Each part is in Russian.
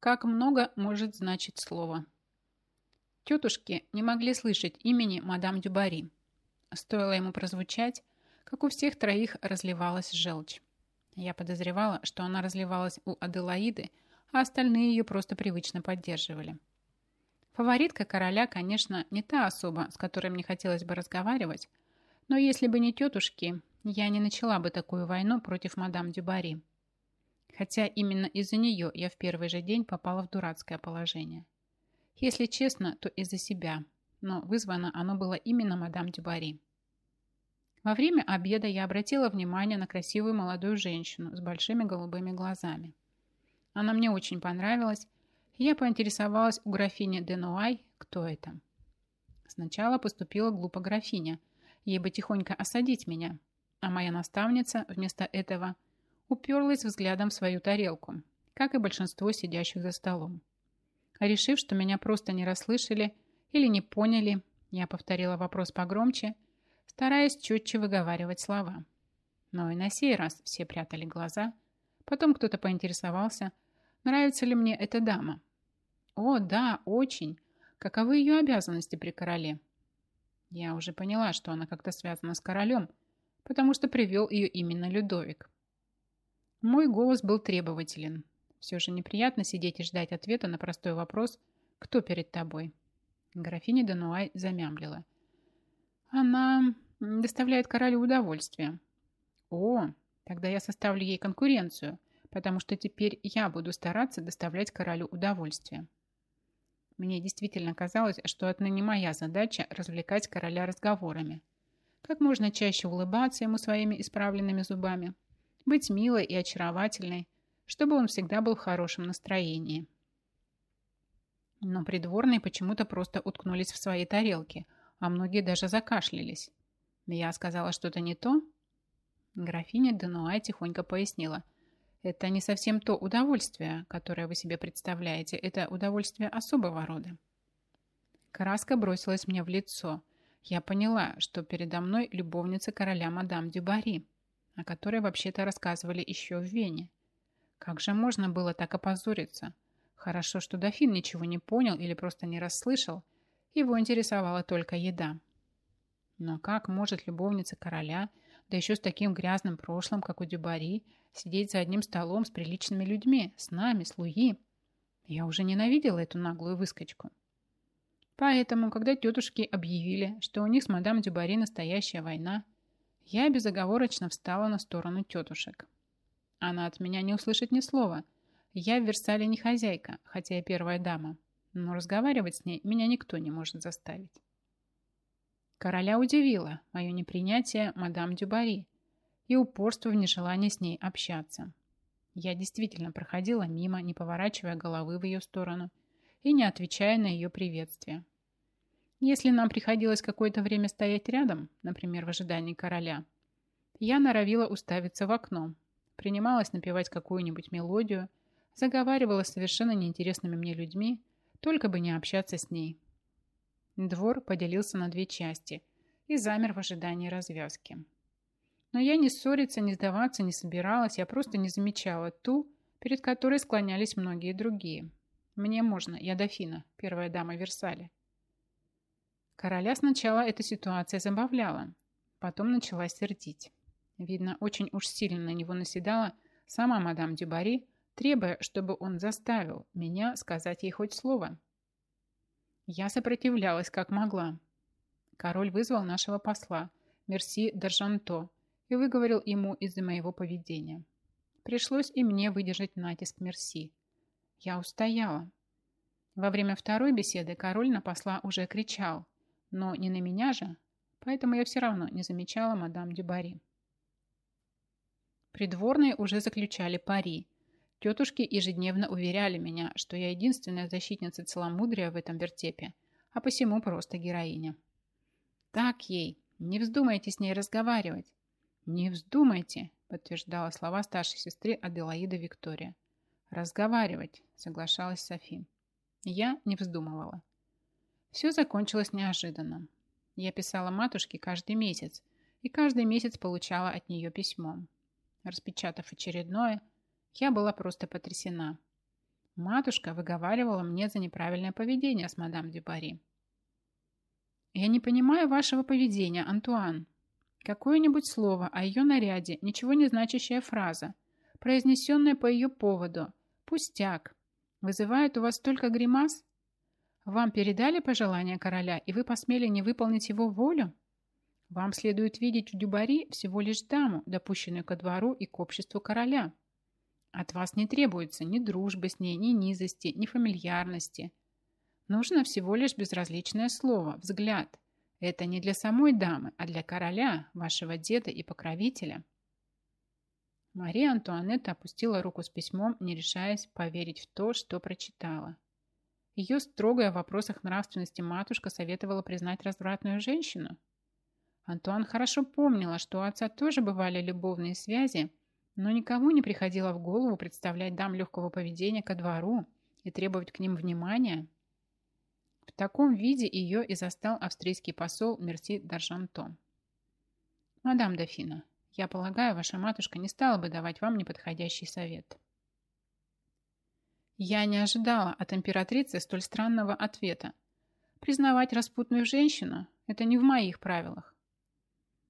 Как много может значить слово. Тетушки не могли слышать имени мадам Дюбари. Стоило ему прозвучать, как у всех троих разливалась желчь. Я подозревала, что она разливалась у Аделаиды, а остальные ее просто привычно поддерживали. Фаворитка короля, конечно, не та особа, с которой мне хотелось бы разговаривать, но если бы не тетушки, я не начала бы такую войну против мадам Дюбари. Хотя именно из-за нее я в первый же день попала в дурацкое положение. Если честно, то из-за себя, но вызвано оно было именно мадам Дюбари. Во время обеда я обратила внимание на красивую молодую женщину с большими голубыми глазами. Она мне очень понравилась, и я поинтересовалась у графини Денуай, кто это. Сначала поступила глупо графиня, ей бы тихонько осадить меня, а моя наставница вместо этого уперлась взглядом в свою тарелку, как и большинство сидящих за столом. Решив, что меня просто не расслышали или не поняли, я повторила вопрос погромче, стараясь четче выговаривать слова. Но и на сей раз все прятали глаза. Потом кто-то поинтересовался, нравится ли мне эта дама. О, да, очень. Каковы ее обязанности при короле? Я уже поняла, что она как-то связана с королем, потому что привел ее именно Людовик. Мой голос был требователен. Все же неприятно сидеть и ждать ответа на простой вопрос «Кто перед тобой?». Графиня Дануай замямлила. «Она доставляет королю удовольствие». «О, тогда я составлю ей конкуренцию, потому что теперь я буду стараться доставлять королю удовольствие». Мне действительно казалось, что отныне моя задача развлекать короля разговорами. Как можно чаще улыбаться ему своими исправленными зубами, быть милой и очаровательной, чтобы он всегда был в хорошем настроении. Но придворные почему-то просто уткнулись в свои тарелки, а многие даже закашлялись. Я сказала что-то не то? Графиня Денуай тихонько пояснила. Это не совсем то удовольствие, которое вы себе представляете. Это удовольствие особого рода. Краска бросилась мне в лицо. Я поняла, что передо мной любовница короля мадам Дюбари, о которой вообще-то рассказывали еще в Вене. Как же можно было так опозориться? Хорошо, что дофин ничего не понял или просто не расслышал. Его интересовала только еда. Но как может любовница короля, да еще с таким грязным прошлым, как у Дюбари, сидеть за одним столом с приличными людьми, с нами, с Луи? Я уже ненавидела эту наглую выскочку. Поэтому, когда тетушки объявили, что у них с мадам Дюбари настоящая война, я безоговорочно встала на сторону тетушек. Она от меня не услышит ни слова. Я в Версале не хозяйка, хотя и первая дама. Но разговаривать с ней меня никто не может заставить. Короля удивило мое непринятие мадам Дюбари и упорство в нежелании с ней общаться. Я действительно проходила мимо, не поворачивая головы в ее сторону и не отвечая на ее приветствие. Если нам приходилось какое-то время стоять рядом, например, в ожидании короля, я норовила уставиться в окно, принималась напевать какую-нибудь мелодию, заговаривала с совершенно неинтересными мне людьми, только бы не общаться с ней. Двор поделился на две части и замер в ожидании развязки. Но я не ссориться, не сдаваться не собиралась, я просто не замечала ту, перед которой склонялись многие другие. Мне можно, я дофина, первая дама Версаля. Короля сначала эта ситуация забавляла, потом начала сердить. Видно, очень уж сильно на него наседала сама мадам Дюбари, требуя, чтобы он заставил меня сказать ей хоть слово. Я сопротивлялась как могла. Король вызвал нашего посла, Мерси Д'Аржанто, и выговорил ему из-за моего поведения. Пришлось и мне выдержать натиск Мерси. Я устояла. Во время второй беседы король на посла уже кричал, но не на меня же, поэтому я все равно не замечала мадам Дюбари. Придворные уже заключали пари. Тетушки ежедневно уверяли меня, что я единственная защитница целомудрия в этом вертепе, а посему просто героиня. Так ей, не вздумайте с ней разговаривать. Не вздумайте, подтверждала слова старшей сестры Аделаида Виктория. Разговаривать, соглашалась Софи. Я не вздумывала. Все закончилось неожиданно. Я писала матушке каждый месяц, и каждый месяц получала от нее письмо. Распечатав очередное, я была просто потрясена. Матушка выговаривала мне за неправильное поведение с мадам Дюбари. «Я не понимаю вашего поведения, Антуан. Какое-нибудь слово о ее наряде, ничего не значащая фраза, произнесенная по ее поводу, пустяк, вызывает у вас только гримас? Вам передали пожелания короля, и вы посмели не выполнить его волю? Вам следует видеть в Дюбари всего лишь даму, допущенную ко двору и к обществу короля. От вас не требуется ни дружбы с ней, ни низости, ни фамильярности. Нужно всего лишь безразличное слово, взгляд. Это не для самой дамы, а для короля, вашего деда и покровителя. Мария Антуанетта опустила руку с письмом, не решаясь поверить в то, что прочитала. Ее строгая в вопросах нравственности матушка советовала признать развратную женщину. Антуан хорошо помнила, что у отца тоже бывали любовные связи, но никому не приходило в голову представлять дам легкого поведения ко двору и требовать к ним внимания. В таком виде ее и застал австрийский посол Мерси Даржанто. «Мадам Дофина, я полагаю, ваша матушка не стала бы давать вам неподходящий совет». Я не ожидала от императрицы столь странного ответа. Признавать распутную женщину – это не в моих правилах.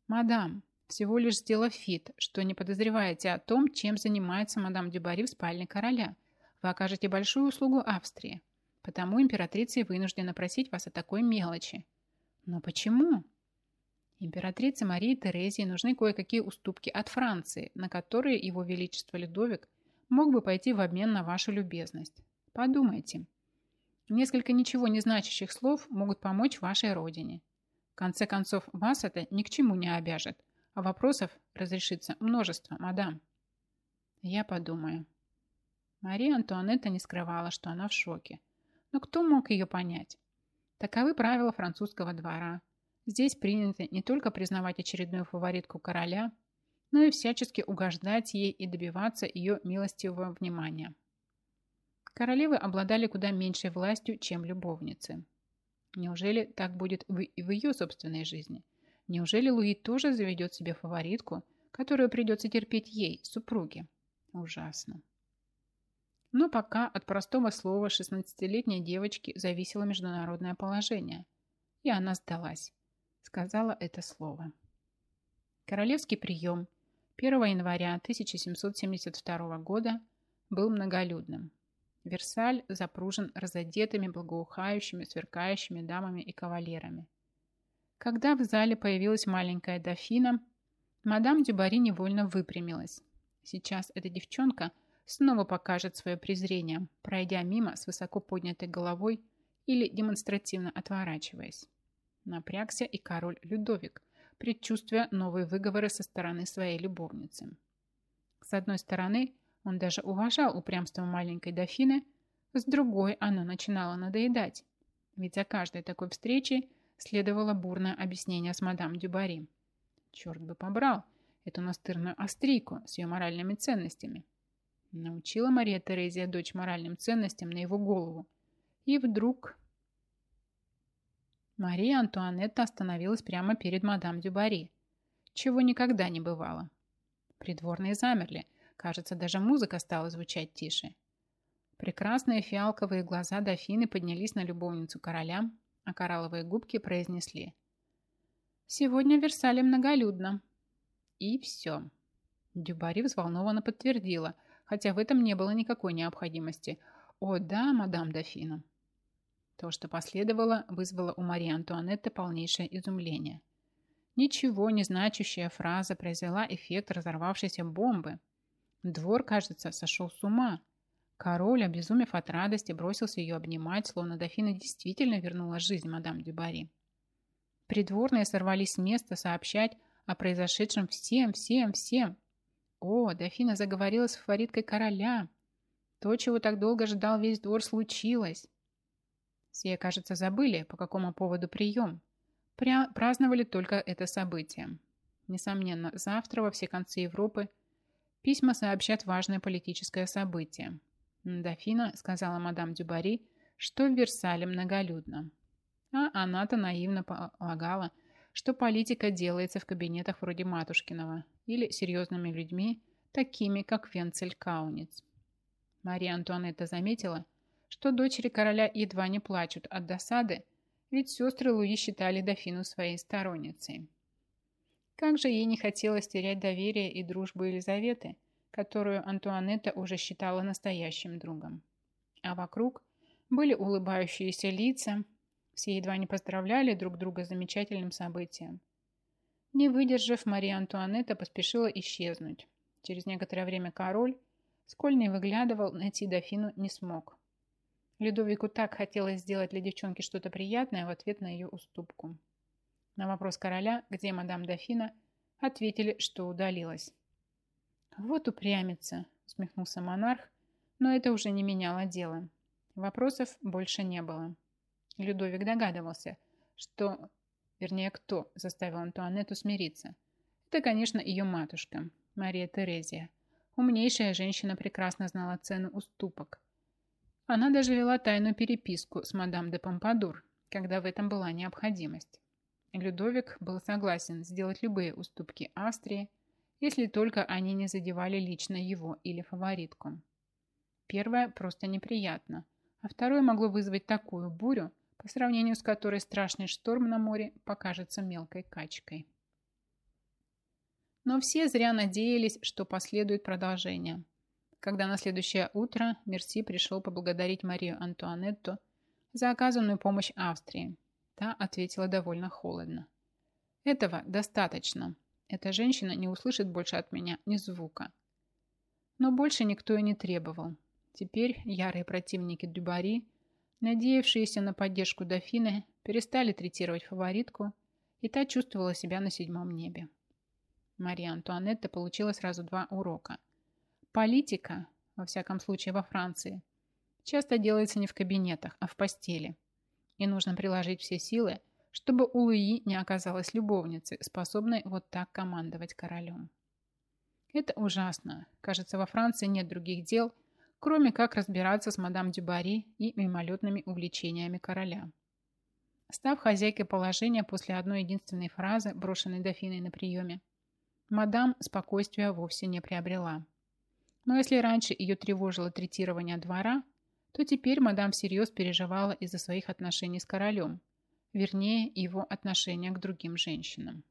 «Мадам, всего лишь сделав фит, что не подозреваете о том, чем занимается мадам Дюбари в спальне короля. Вы окажете большую услугу Австрии. Потому императрица вынуждена просить вас о такой мелочи. Но почему? Императрице Марии Терезии нужны кое-какие уступки от Франции, на которые его величество Людовик мог бы пойти в обмен на вашу любезность. Подумайте. Несколько ничего не значащих слов могут помочь вашей родине. В конце концов, вас это ни к чему не обяжет, а вопросов разрешится множество, мадам. Я подумаю. Мария Антуанетта не скрывала, что она в шоке. Но кто мог ее понять? Таковы правила французского двора. Здесь принято не только признавать очередную фаворитку короля, но и всячески угождать ей и добиваться ее милостивого внимания. Королевы обладали куда меньшей властью, чем любовницы. Неужели так будет и в ее собственной жизни? Неужели Луи тоже заведет себе фаворитку, которую придется терпеть ей, супруге? Ужасно. Но пока от простого слова 16-летней девочки зависело международное положение. И она сдалась. Сказала это слово. Королевский прием 1 января 1772 года был многолюдным. Версаль запружен разодетыми, благоухающими, сверкающими дамами и кавалерами. Когда в зале появилась маленькая дофина, мадам Дюбари невольно выпрямилась. Сейчас эта девчонка снова покажет свое презрение, пройдя мимо с высоко поднятой головой или демонстративно отворачиваясь. Напрягся и король Людовик, предчувствуя новые выговоры со стороны своей любовницы. С одной стороны, он даже уважал упрямство маленькой дофины, с другой оно начинало надоедать, ведь за каждой такой встречей следовало бурное объяснение с мадам Дюбари. Черт бы побрал эту настырную австрийку с ее моральными ценностями. Научила Мария Терезия дочь моральным ценностям на его голову. И вдруг... Мария Антуанетта остановилась прямо перед мадам Дюбари, чего никогда не бывало. Придворные замерли. Кажется, даже музыка стала звучать тише. Прекрасные фиалковые глаза дофины поднялись на любовницу короля, а коралловые губки произнесли «Сегодня в Версале многолюдно». И все. Дюбари взволнованно подтвердила, хотя в этом не было никакой необходимости. «О, да, мадам дофина». То, что последовало, вызвало у Марии Антуанетты полнейшее изумление. Ничего не значащая фраза произвела эффект разорвавшейся бомбы. Двор, кажется, сошел с ума. Король, обезумев от радости, бросился ее обнимать, словно дофина действительно вернула жизнь мадам Дюбари. Придворные сорвались с места сообщать о произошедшем всем, всем, всем. О, дофина заговорила с фавориткой короля. То, чего так долго ждал весь двор, случилось. Все, кажется, забыли, по какому поводу прием. Пря праздновали только это событие. Несомненно, завтра во все концы Европы письма сообщат важное политическое событие. Дофина сказала мадам Дюбари, что в Версале многолюдно. А она-то наивно полагала, что политика делается в кабинетах вроде Матушкиного или серьезными людьми, такими как Венцель Кауниц. Мария Антуанетта заметила, что дочери короля едва не плачут от досады, ведь сестры Луи считали дофину своей сторонницей. Как же ей не хотелось терять доверие и дружбу Елизаветы, которую Антуанетта уже считала настоящим другом. А вокруг были улыбающиеся лица, все едва не поздравляли друг друга с замечательным событием. Не выдержав, Мария Антуанетта поспешила исчезнуть. Через некоторое время король, сколь не выглядывал, найти дофину не смог. Людовику так хотелось сделать для девчонки что-то приятное в ответ на ее уступку. На вопрос короля, где мадам дофина, ответили, что удалилась. «Вот упрямится», — усмехнулся монарх, но это уже не меняло дело. Вопросов больше не было. Людовик догадывался, что, вернее, кто заставил Антуанетту смириться. Это, конечно, ее матушка, Мария Терезия. Умнейшая женщина прекрасно знала цену уступок. Она даже вела тайную переписку с мадам де Помпадур, когда в этом была необходимость. Людовик был согласен сделать любые уступки Австрии, если только они не задевали лично его или фаворитку. Первое просто неприятно, а второе могло вызвать такую бурю, по сравнению с которой страшный шторм на море покажется мелкой качкой. Но все зря надеялись, что последует продолжение. Когда на следующее утро Мерси пришел поблагодарить Марию Антуанетту за оказанную помощь Австрии, та ответила довольно холодно. «Этого достаточно. Эта женщина не услышит больше от меня ни звука». Но больше никто и не требовал. Теперь ярые противники Дюбари, надеявшиеся на поддержку дофины, перестали третировать фаворитку, и та чувствовала себя на седьмом небе. Мария Антуанетта получила сразу два урока. Политика, во всяком случае во Франции, часто делается не в кабинетах, а в постели. И нужно приложить все силы, чтобы у Луи не оказалась любовницы, способной вот так командовать королем. Это ужасно. Кажется, во Франции нет других дел, кроме как разбираться с мадам Дюбари и мимолетными увлечениями короля. Став хозяйкой положения после одной единственной фразы, брошенной дофиной на приеме, мадам спокойствия вовсе не приобрела. Но если раньше ее тревожило третирование двора, то теперь мадам всерьез переживала из-за своих отношений с королем, вернее, его отношения к другим женщинам.